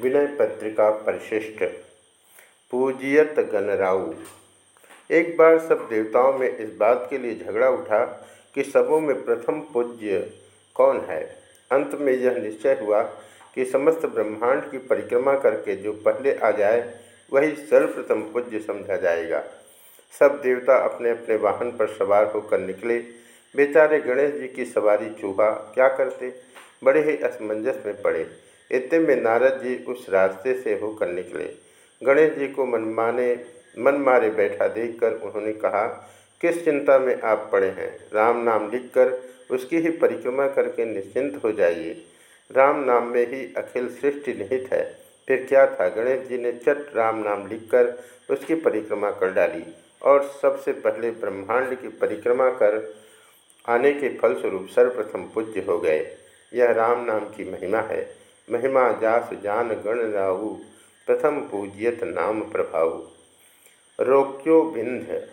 विनय पत्रिका परिशिष्ट पूजियत गणराऊ एक बार सब देवताओं में इस बात के लिए झगड़ा उठा कि सबों में प्रथम पूज्य कौन है। अंत में यह निश्चय हुआ कि समस्त ब्रह्मांड की परिक्रमा करके जो पहले आ जाए, वही सर्वप्रथम पूज्य समझा जाएगा। सब देवता अपने अपने वाहन पर सवार होकर निकले। बेचारे गणेश जी की सवारी चूहा क्या करते? बड़े ही असमंजस में पड़े। इतने में नारद जी उस रास्ते से होकर निकले। गणेश जी को मनमाने मन मारे बैठा देखकर उन्होंने कहा, किस चिंता में आप पड़े हैं? राम नाम लिखकर उसकी ही परिक्रमा करके निश्चिंत हो जाइए। राम नाम में ही अखिल सृष्टि निहित है। फिर क्या था? गणेश जी ने चट राम नाम लिखकर उसकी परिक्रमा कर डाली और सबसे पहले ब्रह्मांड की परिक्रमा कर आने के फलस्वरूप सर्वप्रथम पूज्य हो गए। यह राम नाम की महिमा है। महिमा जास जान गण राहु, प्रथम पूजियत नाम प्रभाव रोक्यो विंध्य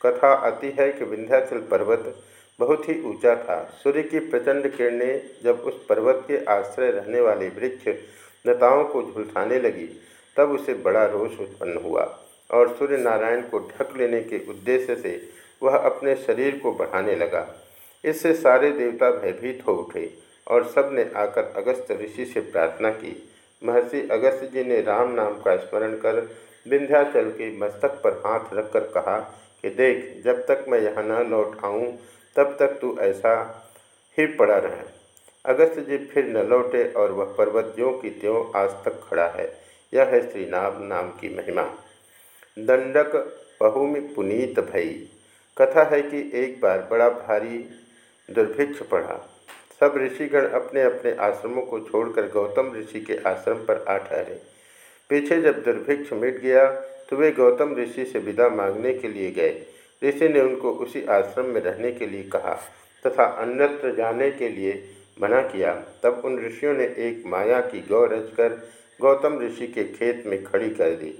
कथा आती है कि विंध्याचल पर्वत बहुत ही ऊँचा था। सूर्य की प्रचंड किरणें जब उस पर्वत के आश्रय रहने वाले वृक्ष लताओं को झुलसाने लगी, तब उसे बड़ा रोष उत्पन्न हुआ और सूर्य नारायण को ढक लेने के उद्देश्य से वह अपने शरीर को बढ़ाने लगा। इससे सारे देवता भयभीत हो उठे। और सबने आकर अगस्त ऋषि से प्रार्थना की। महर्षि अगस्त जी ने राम नाम का स्मरण कर विंध्याचल के मस्तक पर हाथ रखकर कहा कि देख, जब तक मैं यहाँ न लौट आऊँ, तब तक तू ऐसा ही पड़ा रहे। अगस्त जी फिर न लौटे और वह पर्वत ज्यों की त्यों आज तक खड़ा है। यह है श्री नाम नाम की महिमा। दंडक बहुमि पुनीत भई। कथा है कि एक बार बड़ा भारी दुर्भिक्ष पड़ा। सब ऋषिगण अपने अपने आश्रमों को छोड़कर गौतम ऋषि के आश्रम पर आ ठहरे। पीछे जब दुर्भिक्ष मिट गया तो वे गौतम ऋषि से विदा मांगने के लिए गए। ऋषि ने उनको उसी आश्रम में रहने के लिए कहा तथा अन्यत्र जाने के लिए मना किया। तब उन ऋषियों ने एक माया की गौ रचकर गौतम ऋषि के खेत में खड़ी कर दी।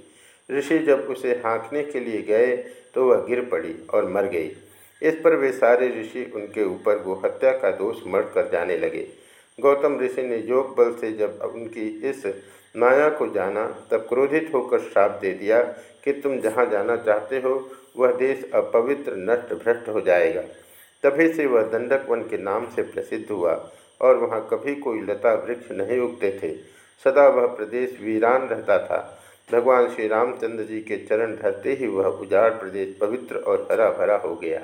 ऋषि जब उसे हाँकने के लिए गए तो वह गिर पड़ी और मर गई। इस पर वे सारे ऋषि उनके ऊपर वो हत्या का दोष मर कर जाने लगे। गौतम ऋषि ने योग बल से जब उनकी इस माया को जाना, तब क्रोधित होकर श्राप दे दिया कि तुम जहाँ जाना चाहते हो, वह देश अपवित्र, नष्ट, भ्रष्ट हो जाएगा। तभी से वह दंडक वन के नाम से प्रसिद्ध हुआ और वहाँ कभी कोई लता वृक्ष नहीं उगते थे। सदा वह प्रदेश वीरान रहता था। भगवान श्री रामचंद्र जी के चरण धरते ही वह उजाड़ प्रदेश पवित्र और हरा भरा हो गया।